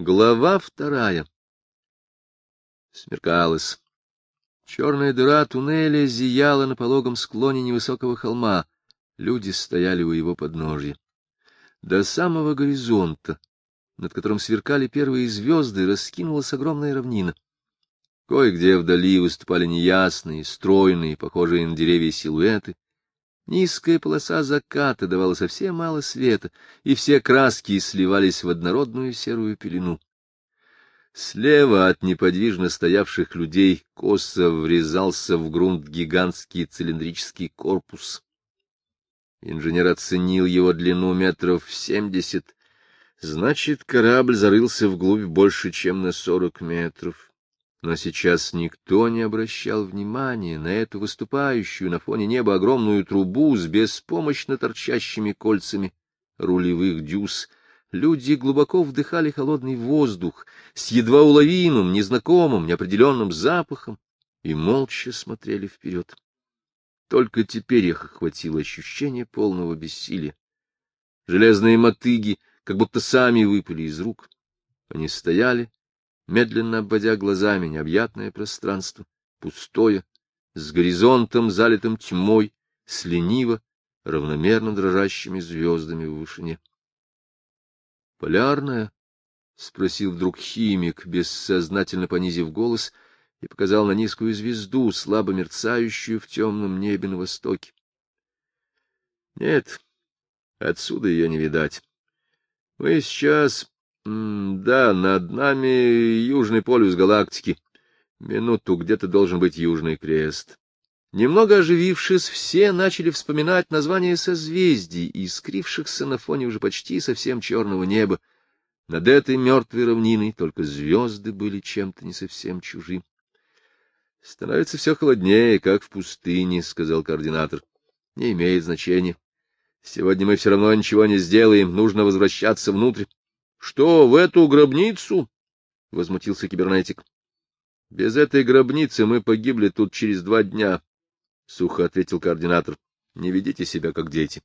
Глава вторая. Смеркалось. Черная дыра туннеля зияла на пологом склоне невысокого холма. Люди стояли у его подножья. До самого горизонта, над которым сверкали первые звезды, раскинулась огромная равнина. Кое-где вдали выступали неясные, стройные, похожие на деревья силуэты. Низкая полоса заката давала совсем мало света, и все краски сливались в однородную серую пелену. Слева от неподвижно стоявших людей косо врезался в грунт гигантский цилиндрический корпус. Инженер оценил его длину метров семьдесят. Значит, корабль зарылся вглубь больше, чем на сорок метров. Но сейчас никто не обращал внимания на эту выступающую на фоне неба огромную трубу с беспомощно торчащими кольцами рулевых дюз. Люди глубоко вдыхали холодный воздух с едва уловимым, незнакомым, неопределенным запахом и молча смотрели вперед. Только теперь их охватило ощущение полного бессилия. Железные мотыги как будто сами выпали из рук. Они стояли, медленно обводя глазами необъятное пространство, пустое, с горизонтом, залитым тьмой, с лениво, равномерно дрожащими звездами в вышине. — Полярная? — спросил вдруг химик, бессознательно понизив голос, и показал на низкую звезду, слабо мерцающую в темном небе на востоке. — Нет, отсюда ее не видать. Мы сейчас да, над нами Южный полюс галактики. Минуту где-то должен быть Южный крест. Немного оживившись, все начали вспоминать названия созвездий, искрившихся на фоне уже почти совсем черного неба. Над этой мертвой равниной только звезды были чем-то не совсем чужим. — Становится все холоднее, как в пустыне, — сказал координатор. — Не имеет значения. Сегодня мы все равно ничего не сделаем, нужно возвращаться внутрь. — Что, в эту гробницу? — возмутился кибернетик. — Без этой гробницы мы погибли тут через два дня, — сухо ответил координатор. — Не ведите себя, как дети.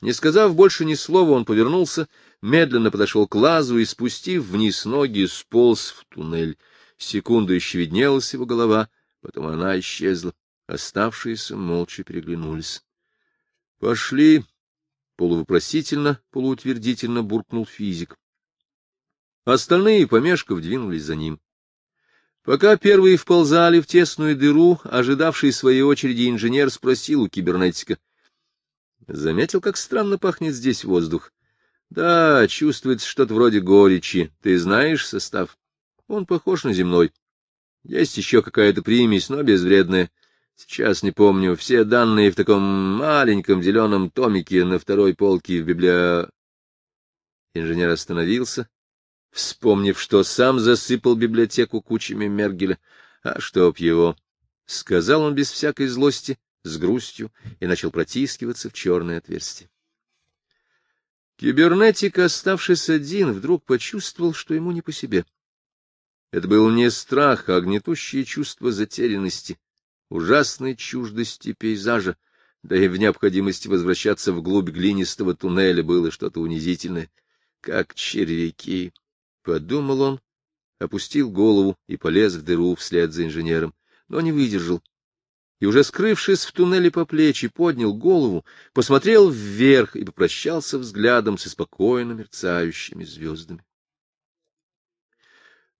Не сказав больше ни слова, он повернулся, медленно подошел к лазу и, спустив вниз ноги, сполз в туннель. Секунду еще виднелась его голова, потом она исчезла. Оставшиеся молча переглянулись. — Пошли! — полувопросительно, полуутвердительно буркнул физик. Остальные, помешков, двинулись за ним. Пока первые вползали в тесную дыру, ожидавший своей очереди инженер спросил у кибернетика. Заметил, как странно пахнет здесь воздух? Да, чувствуется что-то вроде горечи. Ты знаешь состав? Он похож на земной. Есть еще какая-то примесь, но безвредная. Сейчас не помню. Все данные в таком маленьком зеленом томике на второй полке в библио... Инженер остановился, вспомнив, что сам засыпал библиотеку кучами Мергеля. А чтоб его! — сказал он без всякой злости, с грустью, и начал протискиваться в черное отверстие. Кибернетик, оставшись один, вдруг почувствовал, что ему не по себе. Это был не страх, а гнетущее чувство затерянности, ужасной чуждости пейзажа, да и в необходимости возвращаться вглубь глинистого туннеля было что-то унизительное, как червяки. Подумал он, опустил голову и полез в дыру вслед за инженером, но не выдержал. И уже скрывшись в туннеле по плечи, поднял голову, посмотрел вверх и попрощался взглядом со спокойно мерцающими звездами.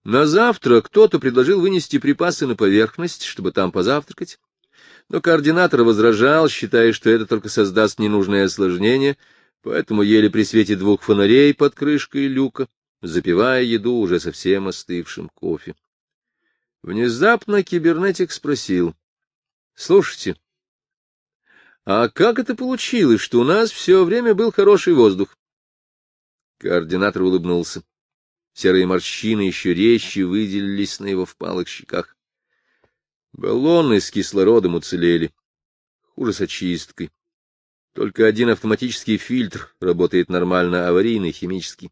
На завтра кто-то предложил вынести припасы на поверхность, чтобы там позавтракать. Но координатор возражал, считая, что это только создаст ненужное осложнение, поэтому ели при свете двух фонарей под крышкой люка запивая еду уже совсем остывшим кофе. Внезапно кибернетик спросил. — Слушайте, а как это получилось, что у нас все время был хороший воздух? Координатор улыбнулся. Серые морщины еще резче выделились на его впалых щеках. Баллоны с кислородом уцелели. Хуже с очисткой. Только один автоматический фильтр работает нормально, аварийный, химический.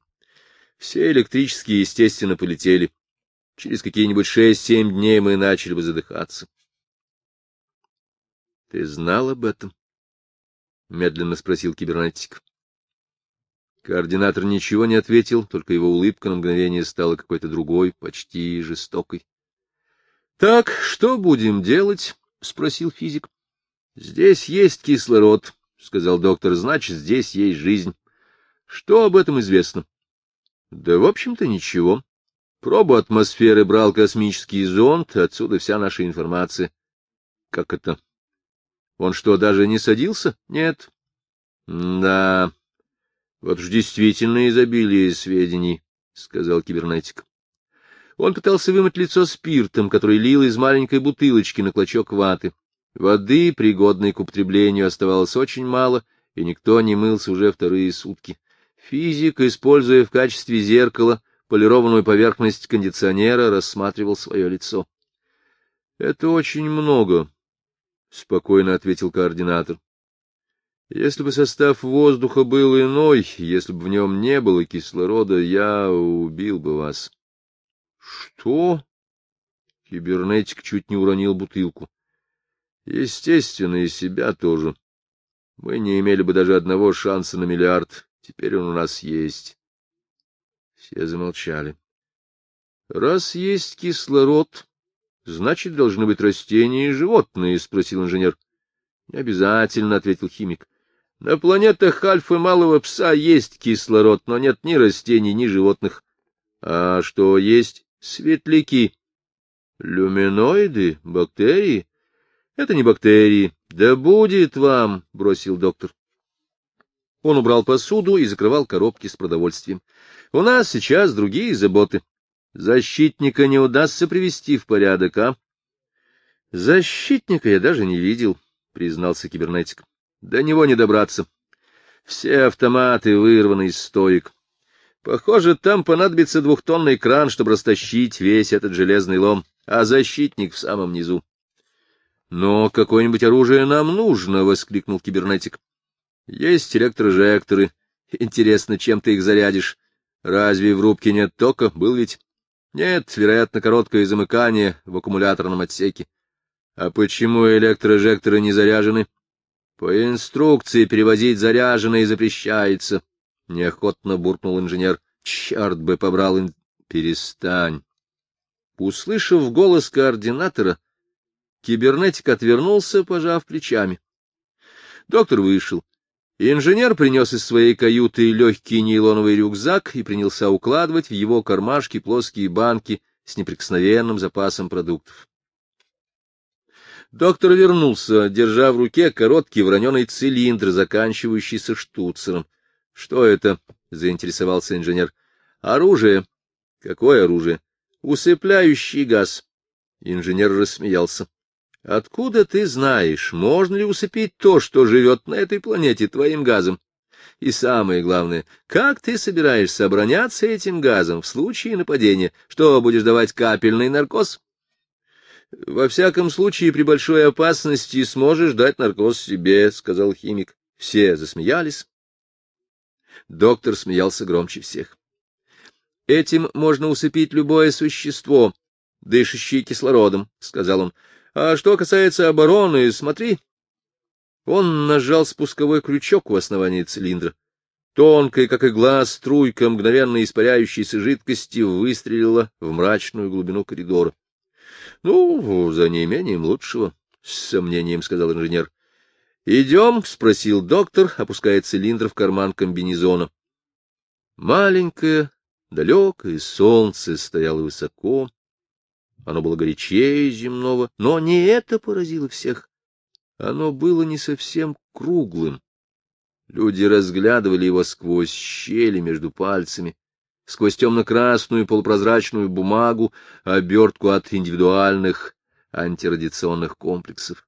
Все электрические, естественно, полетели. Через какие-нибудь шесть-семь дней мы начали бы задыхаться. — Ты знал об этом? — медленно спросил кибернетик. Координатор ничего не ответил, только его улыбка на мгновение стала какой-то другой, почти жестокой. — Так, что будем делать? — спросил физик. — Здесь есть кислород, — сказал доктор, — значит, здесь есть жизнь. Что об этом известно? — Да, в общем-то, ничего. Пробу атмосферы брал космический зонд, отсюда вся наша информация. — Как это? Он что, даже не садился? — Нет. — Да, вот уж действительно изобилие сведений, — сказал кибернетик. Он пытался вымыть лицо спиртом, который лил из маленькой бутылочки на клочок ваты. Воды, пригодной к употреблению, оставалось очень мало, и никто не мылся уже вторые сутки. Физик, используя в качестве зеркала полированную поверхность кондиционера, рассматривал свое лицо. — Это очень много, — спокойно ответил координатор. Если бы состав воздуха был иной, если бы в нем не было кислорода, я убил бы вас. — Что? Кибернетик чуть не уронил бутылку. — Естественно, и себя тоже. Мы не имели бы даже одного шанса на миллиард. Теперь он у нас есть. Все замолчали. — Раз есть кислород, значит, должны быть растения и животные, — спросил инженер. — Не обязательно, — ответил химик. На планетах Альфа Малого Пса есть кислород, но нет ни растений, ни животных. А что есть? Светляки. Люминоиды? Бактерии? Это не бактерии. Да будет вам, — бросил доктор. Он убрал посуду и закрывал коробки с продовольствием. У нас сейчас другие заботы. Защитника не удастся привести в порядок, а? Защитника я даже не видел, — признался кибернетик. До него не добраться. Все автоматы вырваны из стоек. Похоже, там понадобится двухтонный кран, чтобы растащить весь этот железный лом, а защитник в самом низу. — Но какое-нибудь оружие нам нужно, — воскликнул кибернетик. — Есть электрожекторы. Интересно, чем ты их зарядишь? Разве в рубке нет тока? Был ведь? Нет, вероятно, короткое замыкание в аккумуляторном отсеке. А почему электрожекторы не заряжены? По инструкции перевозить заряженное запрещается, — неохотно буркнул инженер. Черт бы побрал ин... Перестань. Услышав голос координатора, кибернетик отвернулся, пожав плечами. Доктор вышел. Инженер принес из своей каюты легкий нейлоновый рюкзак и принялся укладывать в его кармашки плоские банки с неприкосновенным запасом продуктов. Доктор вернулся, держа в руке короткий вороненый цилиндр, заканчивающийся штуцером. — Что это? — заинтересовался инженер. — Оружие. — Какое оружие? — Усыпляющий газ. Инженер рассмеялся. — Откуда ты знаешь, можно ли усыпить то, что живет на этой планете, твоим газом? И самое главное, как ты собираешься обороняться этим газом в случае нападения? Что, будешь давать капельный наркоз? — Во всяком случае, при большой опасности сможешь дать наркоз себе, — сказал химик. Все засмеялись. Доктор смеялся громче всех. — Этим можно усыпить любое существо, дышащее кислородом, — сказал он. — А что касается обороны, смотри. Он нажал спусковой крючок у основания цилиндра. Тонкая, как игла, струйка мгновенно испаряющейся жидкости выстрелила в мрачную глубину коридора. — Ну, за неимением лучшего, — с сомнением сказал инженер. — Идем, — спросил доктор, опуская цилиндр в карман комбинезона. Маленькое, далекое солнце стояло высоко. Оно было горячее земного, но не это поразило всех. Оно было не совсем круглым. Люди разглядывали его сквозь щели между пальцами сквозь темно-красную полупрозрачную бумагу, обертку от индивидуальных антирадиационных комплексов.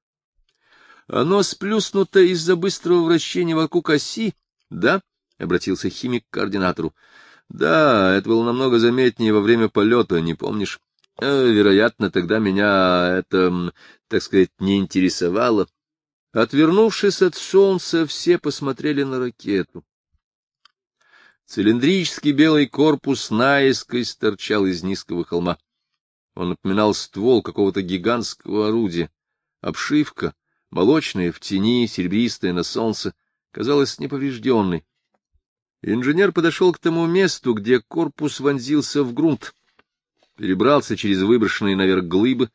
Оно сплюснуто из-за быстрого вращения вокруг оси, да? — обратился химик к координатору. — Да, это было намного заметнее во время полета, не помнишь? Э, вероятно, тогда меня это, так сказать, не интересовало. Отвернувшись от солнца, все посмотрели на ракету. Цилиндрический белый корпус наискось торчал из низкого холма. Он напоминал ствол какого-то гигантского орудия. Обшивка, молочная в тени, серебристая на солнце, казалась неповрежденной. Инженер подошел к тому месту, где корпус вонзился в грунт, перебрался через выброшенные наверх глыбы,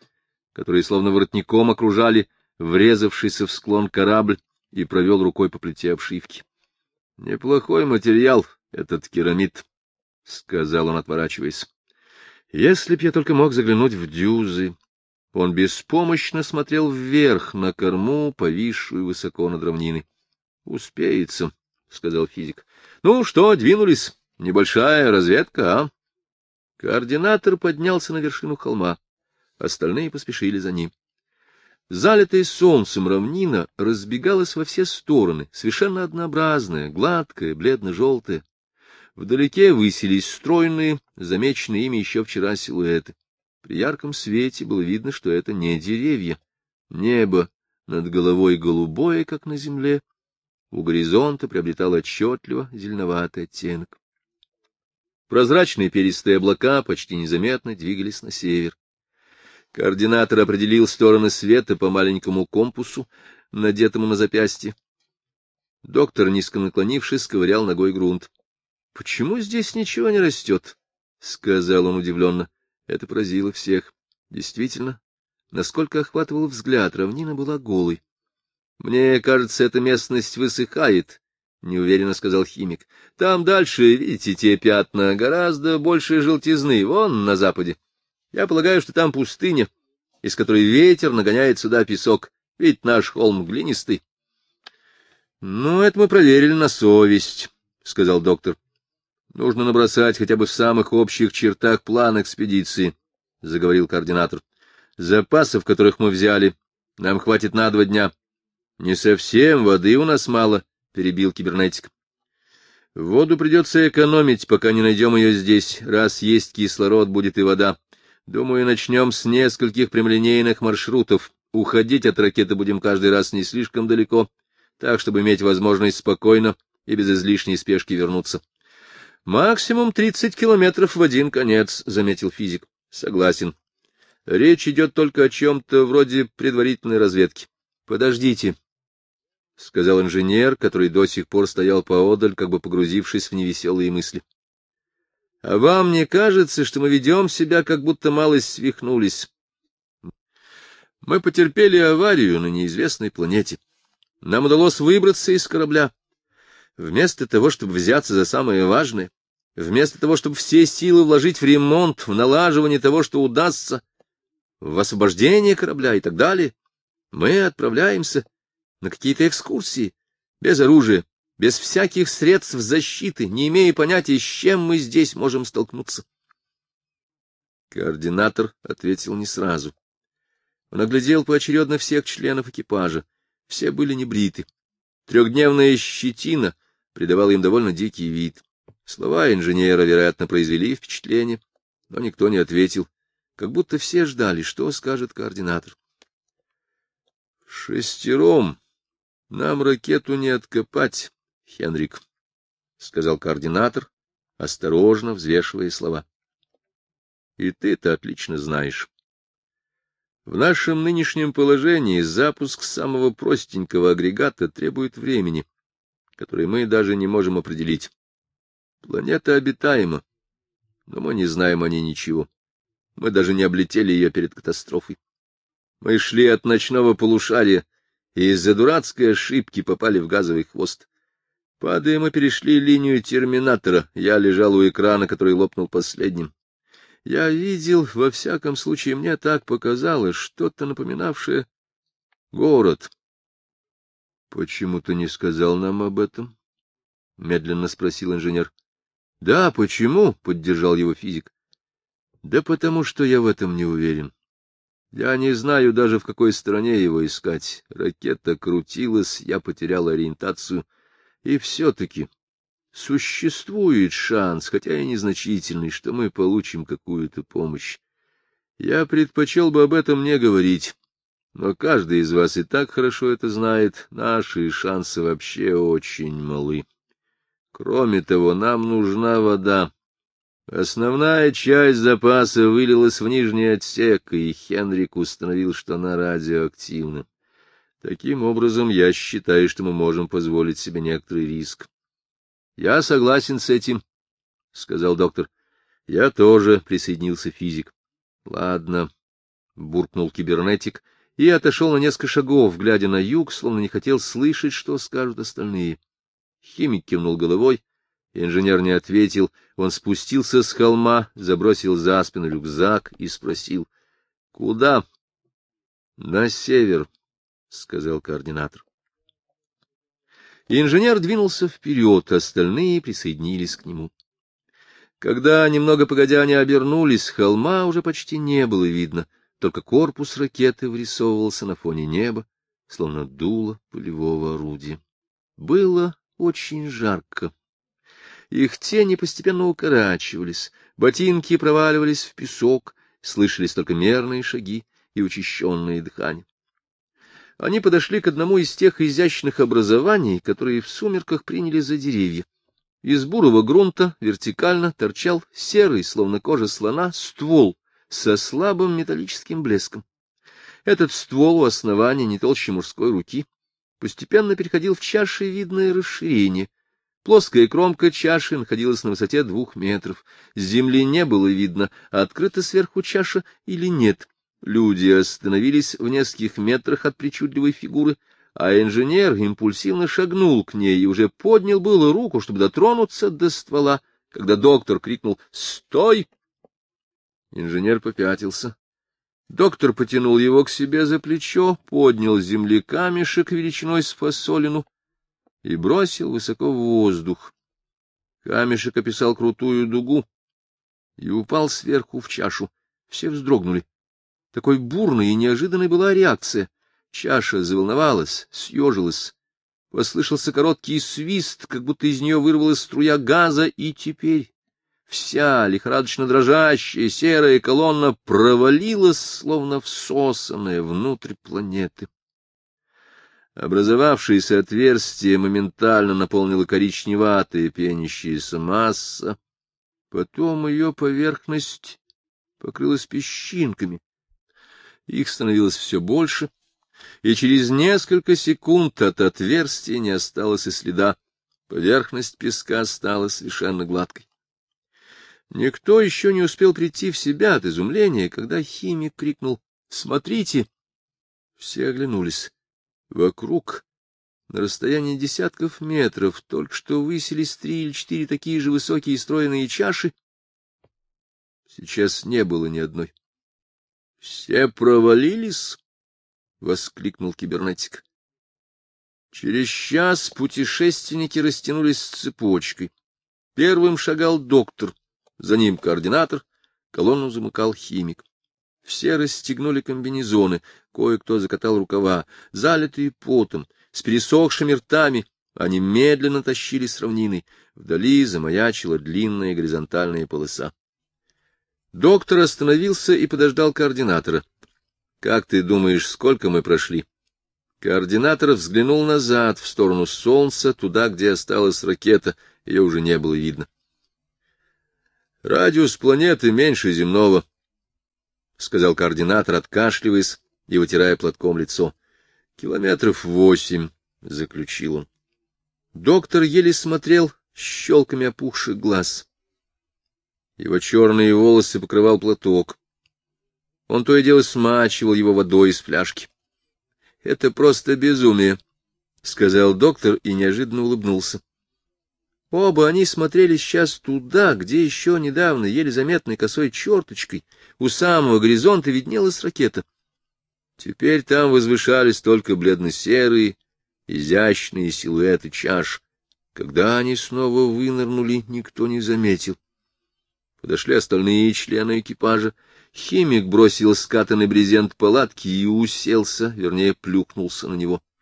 которые словно воротником окружали врезавшийся в склон корабль, и провел рукой по плите обшивки. — Неплохой материал этот керамид, — сказал он, отворачиваясь. — Если б я только мог заглянуть в дюзы. Он беспомощно смотрел вверх на корму, повисшую высоко над равниной. — Успеется, — сказал физик. — Ну что, двинулись? Небольшая разведка, а? Координатор поднялся на вершину холма. Остальные поспешили за ним. Залитая солнцем равнина разбегалась во все стороны, совершенно однообразная, гладкая, бледно-желтая. Вдалеке высились стройные, замеченные ими еще вчера силуэты. При ярком свете было видно, что это не деревья. Небо над головой голубое, как на земле. У горизонта приобретал отчетливо зеленоватый оттенок. Прозрачные перистые облака почти незаметно двигались на север. Координатор определил стороны света по маленькому компасу, надетому на запястье. Доктор, низко наклонившись, ковырял ногой грунт. — Почему здесь ничего не растет? — сказал он удивленно. Это поразило всех. Действительно, насколько охватывал взгляд, равнина была голой. — Мне кажется, эта местность высыхает, — неуверенно сказал химик. — Там дальше, видите, те пятна, гораздо больше желтизны, вон на западе. Я полагаю, что там пустыня, из которой ветер нагоняет сюда песок, ведь наш холм глинистый. — Ну, это мы проверили на совесть, — сказал доктор. — Нужно набросать хотя бы в самых общих чертах план экспедиции, — заговорил координатор. — Запасов, которых мы взяли, нам хватит на два дня. — Не совсем, воды у нас мало, — перебил кибернетик. — Воду придется экономить, пока не найдем ее здесь. Раз есть кислород, будет и вода. Думаю, начнем с нескольких прямолинейных маршрутов. Уходить от ракеты будем каждый раз не слишком далеко, так, чтобы иметь возможность спокойно и без излишней спешки вернуться. Максимум тридцать километров в один конец, — заметил физик. Согласен. Речь идет только о чем-то вроде предварительной разведки. Подождите, — сказал инженер, который до сих пор стоял поодаль, как бы погрузившись в невеселые мысли. А вам не кажется, что мы ведем себя, как будто малость свихнулись? Мы потерпели аварию на неизвестной планете. Нам удалось выбраться из корабля. Вместо того, чтобы взяться за самое важное, вместо того, чтобы все силы вложить в ремонт, в налаживание того, что удастся, в освобождение корабля и так далее, мы отправляемся на какие-то экскурсии, без оружия, без всяких средств защиты, не имея понятия, с чем мы здесь можем столкнуться. Координатор ответил не сразу. Он оглядел поочередно всех членов экипажа. Все были небриты. Трехдневная щетина придавала им довольно дикий вид. Слова инженера, вероятно, произвели впечатление, но никто не ответил, как будто все ждали, что скажет координатор. — Шестером нам ракету не откопать, — Хенрик, — сказал координатор, осторожно взвешивая слова. — И ты-то отлично знаешь. В нашем нынешнем положении запуск самого простенького агрегата требует времени, которое мы даже не можем определить. Планета обитаема, но мы не знаем о ней ничего. Мы даже не облетели ее перед катастрофой. Мы шли от ночного полушария, и из-за дурацкой ошибки попали в газовый хвост. Падая, мы перешли линию терминатора. Я лежал у экрана, который лопнул последним. Я видел, во всяком случае, мне так показалось, что-то напоминавшее город. — Почему ты не сказал нам об этом? — медленно спросил инженер. — Да, почему? — поддержал его физик. — Да потому что я в этом не уверен. Я не знаю даже, в какой стороне его искать. Ракета крутилась, я потерял ориентацию — и все-таки существует шанс, хотя и незначительный, что мы получим какую-то помощь. Я предпочел бы об этом не говорить, но каждый из вас и так хорошо это знает, наши шансы вообще очень малы. Кроме того, нам нужна вода. Основная часть запаса вылилась в нижний отсек, и Хенрик установил, что она радиоактивна. Таким образом, я считаю, что мы можем позволить себе некоторый риск. — Я согласен с этим, — сказал доктор. — Я тоже, — присоединился физик. — Ладно, — буркнул кибернетик и отошел на несколько шагов, глядя на юг, словно не хотел слышать, что скажут остальные. Химик кивнул головой, инженер не ответил, он спустился с холма, забросил за спину рюкзак и спросил. — Куда? — На север, — сказал координатор. Инженер двинулся вперед, остальные присоединились к нему. Когда, немного погодя, они обернулись, холма уже почти не было видно, только корпус ракеты вырисовывался на фоне неба, словно дуло полевого орудия. Было очень жарко. Их тени постепенно укорачивались, ботинки проваливались в песок, слышались только мерные шаги и учащенные дыхания. Они подошли к одному из тех изящных образований, которые в сумерках приняли за деревья. Из бурого грунта вертикально торчал серый, словно кожа слона, ствол со слабым металлическим блеском. Этот ствол у основания, не толще мужской руки, постепенно переходил в чашевидное расширение. Плоская кромка чаши находилась на высоте двух метров. Земли не было видно, открыта сверху чаша или нет. Люди остановились в нескольких метрах от причудливой фигуры, а инженер импульсивно шагнул к ней и уже поднял было руку, чтобы дотронуться до ствола, когда доктор крикнул «Стой!». Инженер попятился. Доктор потянул его к себе за плечо, поднял с земли камешек величиной с фасолину и бросил высоко в воздух. Камешек описал крутую дугу и упал сверху в чашу. Все вздрогнули. Такой бурной и неожиданной была реакция. Чаша заволновалась, съежилась. Послышался короткий свист, как будто из нее вырвалась струя газа, и теперь вся лихорадочно дрожащая серая колонна провалилась, словно всосанная внутрь планеты. Образовавшееся отверстие моментально наполнило коричневатая пенящаяся масса, потом ее поверхность покрылась песчинками, их становилось все больше, и через несколько секунд от отверстия не осталось и следа. Поверхность песка стала совершенно гладкой. Никто еще не успел прийти в себя от изумления, когда химик крикнул «Смотрите!». Все оглянулись. Вокруг, на расстоянии десятков метров, только что высились три или четыре такие же высокие стройные чаши. Сейчас не было ни одной. Все провалились? — воскликнул кибернетик. Через час путешественники растянулись цепочкой. Первым шагал доктор, за ним координатор, колонну замыкал химик. Все расстегнули комбинезоны, кое-кто закатал рукава, залитые потом, с пересохшими ртами, они медленно тащили с равнины. Вдали замаячила длинная горизонтальная полоса. Доктор остановился и подождал координатора. — Как ты думаешь, сколько мы прошли? Координатор взглянул назад, в сторону Солнца, туда, где осталась ракета. Ее уже не было видно. — Радиус планеты меньше земного, — сказал координатор, откашливаясь и вытирая платком лицо. — Километров восемь, — заключил он. Доктор еле смотрел щелками опухших глаз. Его черные волосы покрывал платок. Он то и дело смачивал его водой из фляжки. — Это просто безумие, — сказал доктор и неожиданно улыбнулся. Оба они смотрели сейчас туда, где еще недавно, еле заметной косой черточкой, у самого горизонта виднелась ракета. Теперь там возвышались только бледно-серые, изящные силуэты чаш. Когда они снова вынырнули, никто не заметил. Подошли остальные члены экипажа. Химик бросил скатанный брезент палатки и уселся, вернее, плюхнулся на него. —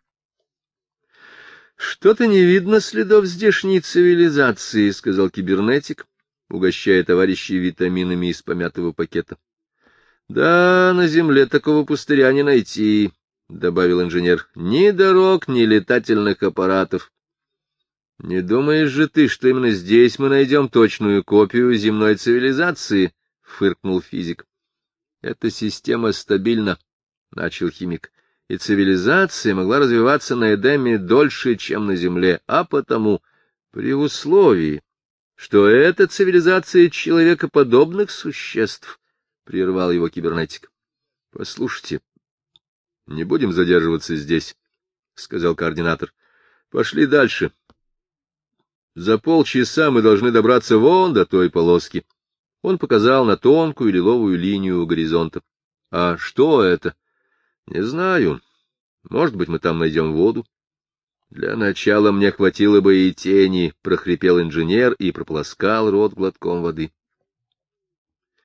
Что-то не видно следов здешней цивилизации, — сказал кибернетик, угощая товарищей витаминами из помятого пакета. — Да, на земле такого пустыря не найти, — добавил инженер. — Ни дорог, ни летательных аппаратов. — Не думаешь же ты, что именно здесь мы найдем точную копию земной цивилизации? — фыркнул физик. — Эта система стабильна, — начал химик, — и цивилизация могла развиваться на Эдеме дольше, чем на Земле, а потому При условии, что это цивилизация человекоподобных существ, — прервал его кибернетик. — Послушайте, не будем задерживаться здесь, — сказал координатор. — Пошли дальше. За полчаса мы должны добраться вон до той полоски. Он показал на тонкую лиловую линию горизонта. — А что это? — Не знаю. Может быть, мы там найдем воду. Для начала мне хватило бы и тени, — прохрипел инженер и прополоскал рот глотком воды.